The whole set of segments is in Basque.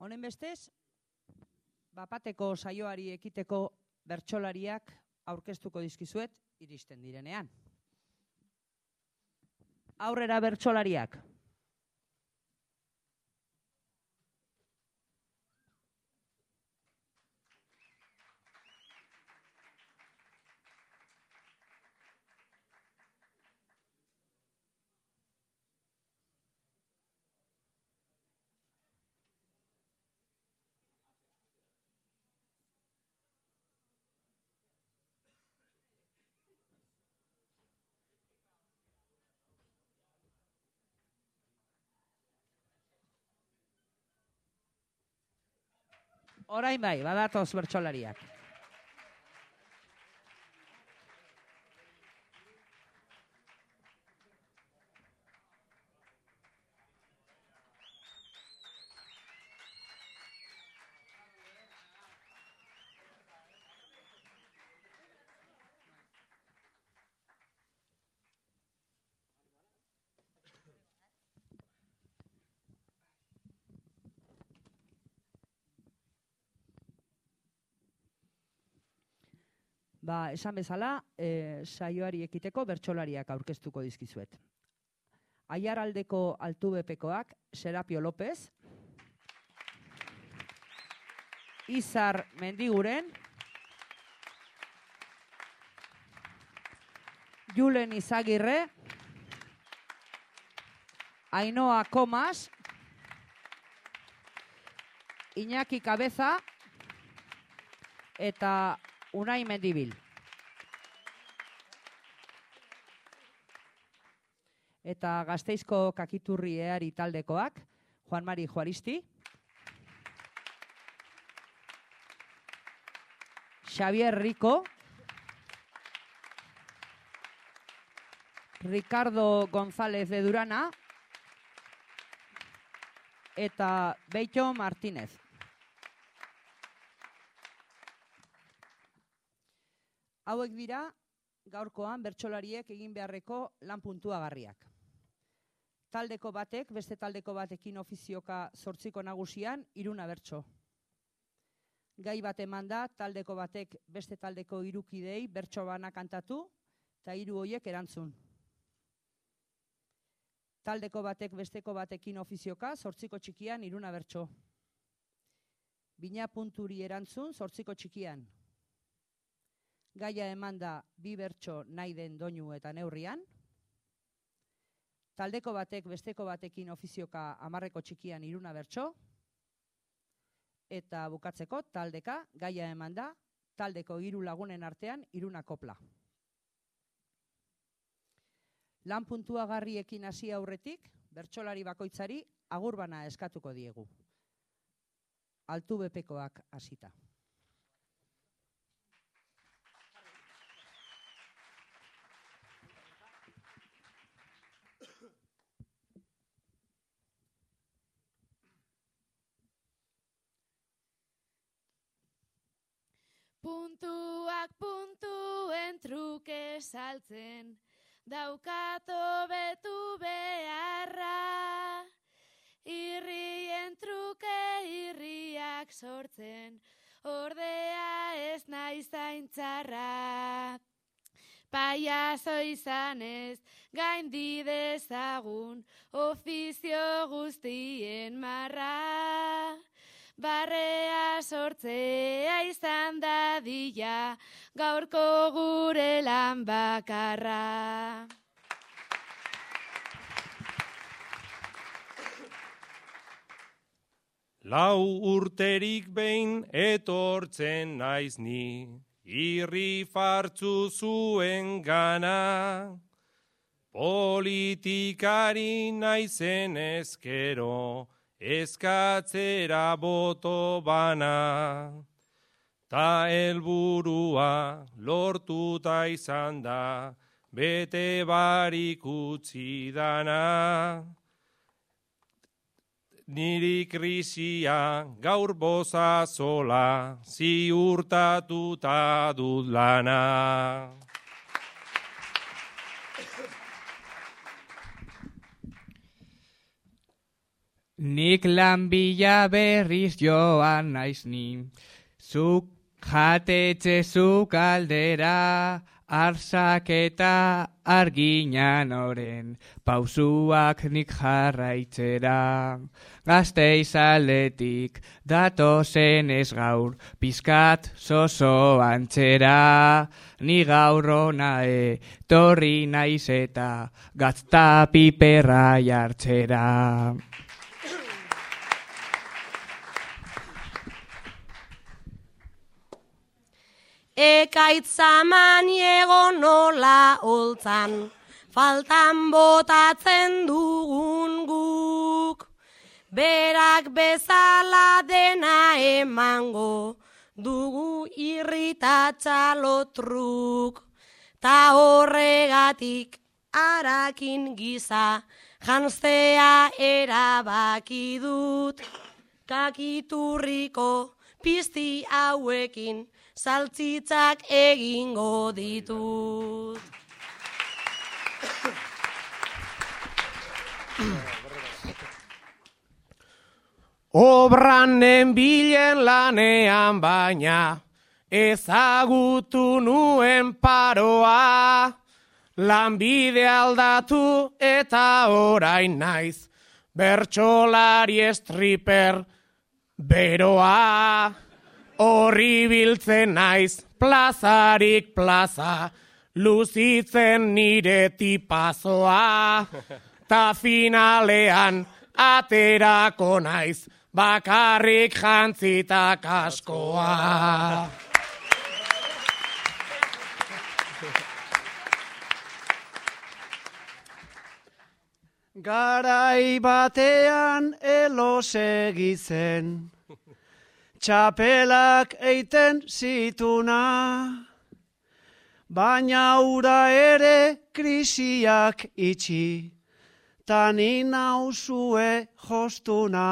Honen bestez, bapateko saioari ekiteko bertsolariak aurkeztuko dizkizuet iristen direnean. Aurrera bertsolariak. Orain bai, badatoz bertsolariak. Ba, esan bezala, e, saioari ekiteko bertsolariak aurkeztuko dizkizuet. Aiaraldeko altu bepekoak, Serapio López, Izar Mendiguren, Julen Izagirre, Ainoa Komas, Iñaki Cabeza, eta Unai Mendibil. Eta gazteizko kakiturri eari taldekoak, Juan Mari Juaristi. Xavier Rico. Ricardo González de Durana. Eta Beito Martínez. Hauek dira, gaurkoan bertsolariek egin beharreko lan puntuagarriak. Taldeko batek, beste taldeko batekin ofizioka sortziko nagusian, iruna bertso. Gai bat eman da, taldeko batek beste taldeko irukidei bertso bana kantatu, eta hiru hoiek erantzun. Taldeko batek besteko batekin ofizioka sortziko txikian iruna bertso. Bina punturi erantzun sortziko txikian, gaia eman da bi bertso nahi den doinu eta neurrian, taldeko batek besteko batekin ofizioka amarreko txikian iruna bertso, eta bukatzeko taldeka gaia eman da taldeko hiru lagunen artean iruna kopla. Lan puntuagarriekin hasi aurretik, bertsolari bakoitzari agurbana eskatuko diegu. Altu bepekoak hasita. Puntuak puntuen truke saltzen, daukato betu beharra. Irrien truke irriak sortzen, ordea ez nahi zaintzarra. Paiazo izanez, gain didezagun, ofizio guztien marra. Barrea sortzea izan dadila, gaurko gure lan bakarra. Lau urterik behin etortzen naiz ni, irri fartzu zuen gana. Politikari naizen ezkero, eskatzera boto bana. Ta helburua lortuta izan da, bete barik utzi dana. Niri krisia gaur boza zola, ziurtatuta dut lana. Nik lan bila berriz joan naiz ni. Zuk jatetxe zuk aldera, arsak eta arginan oren, pausuak nik jarraitzera. Gazte izaletik, datozen ez gaur, pizkat zozo antzera. Ni gaur onae, torri naiz eta, gazta piperra jartzera. Ekaitzaman egon nola holtzan, faltan botatzen dugun guk. Berak bezala dena emango, dugu irritatza lotruk. Ta horregatik arakin giza, janztea erabaki dut. Kakiturriko pizti hauekin, saltzitzak egingo ditut. Obranen bilen lanean baina, ezagutu nuen paroa. Lanbide aldatu eta orain naiz, bertsolari estriper beroa. Horri biltzen naiz, plazarik plaza, luzitzen nire tipazoa. Ta finalean, aterako naiz, bakarrik jantzitak askoa. Garai batean elosegi zen, txapelak eiten zituna, baina ura ere krisiak itxi, tani nauzue jostuna.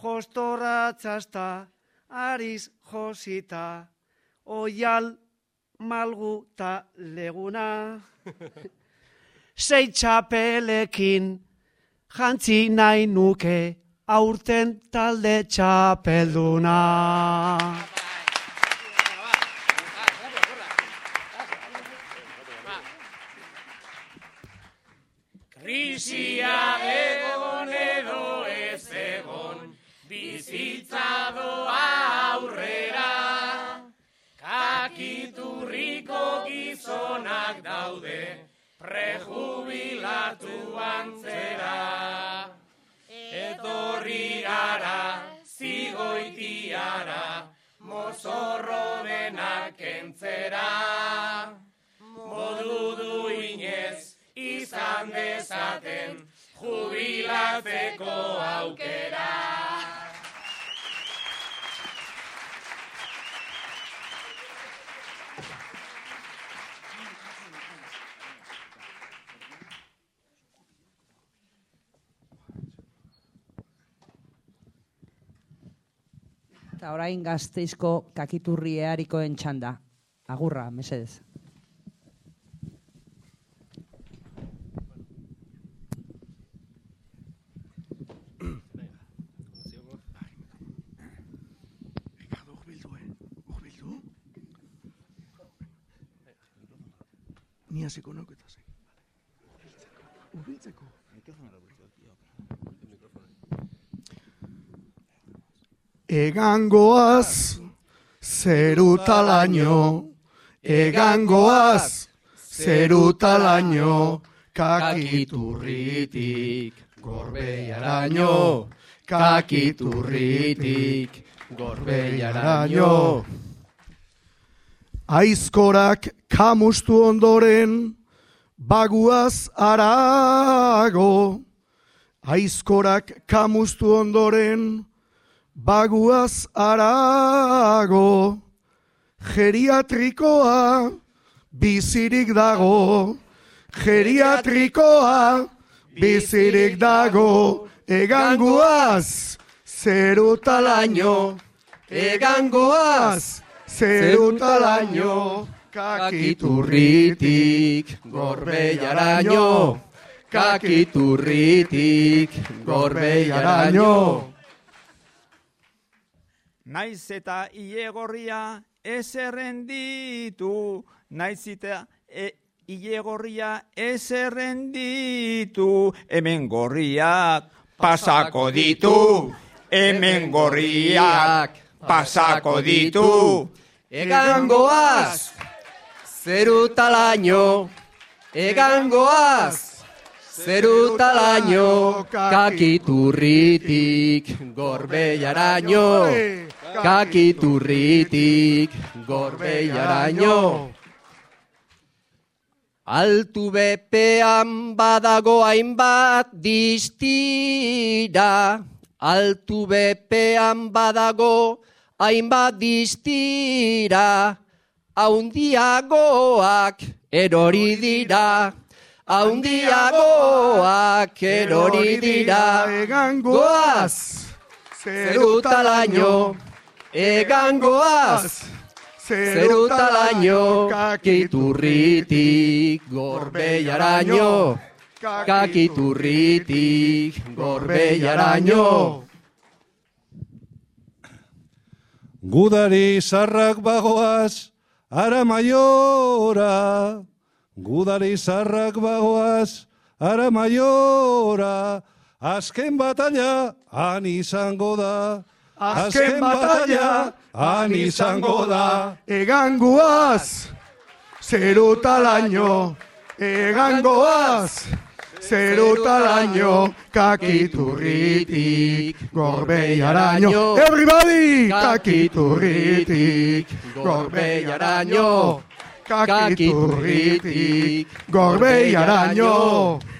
Jostoratzazta, ariz josita, oial malguta leguna. Sei txapelekin jantzi nahi nuke aurten talde txapelduna. Krisia egon edo ez egon, bizitza doa aurrera. Kakiturriko gizonak daude, prejubilatu antzera. Etorri gara, zigoitiara, mozorro denak entzera. Modu duinez, izan dezaten, jubilatzeko aukera. Eta orain gazteizko kakiturriearikoen txanda. Agurra, mesedez. Ni hasiko nauk eta sei. Urbiltzeko. Egangoaz, zerutalaino, egangoaz, zerutalaino, kakiturritik, gorbeiaraino, kakiturritik, gorbeiaraino. Aizkorak kamustu ondoren, baguaz arago. Aizkorak kamustu ondoren, baguaz arago. Geriatrikoa bizirik dago. Geriatrikoa bizirik dago. Egangoaz, zerutalaino. Egangoaz, zerutalaino. Kakiturritik, gorbeiaraino. kakiturritik gorbeiaraino. Naiz eta ilegorria ez errenditu, naiz eta e, ilegorria ez errenditu, hemen gorriak pasako ditu, hemen gorriak pasako ditu. Egangoaz, zeru talaino, egangoaz, zeru talaino, kakiturritik gorbeiaraino, kakiturritik gorbeiaraino. Altu bepean badago hainbat distira, altu bepean badago hainbat distira, haundiagoak erori dira, haundiagoak erori dira, Egangoaz, zeru talaino, egangoaz, zeru talaino, kakiturritik gorbeiaraino, kakiturritik gorbeiaraino. Gudari zarrak bagoaz, ara maiora. Gudari zarrak bagoaz, ara maiora. Azken batalla, han izango da. Azken batalla, han izango da. Egangoaz, zeru talaino, egangoaz, zeru talaino, kakiturritik, gorbeiaraino. Everybody! Kakiturritik, gorbeiaraino. Kakiturritik, gorbeiaraino. Yeah.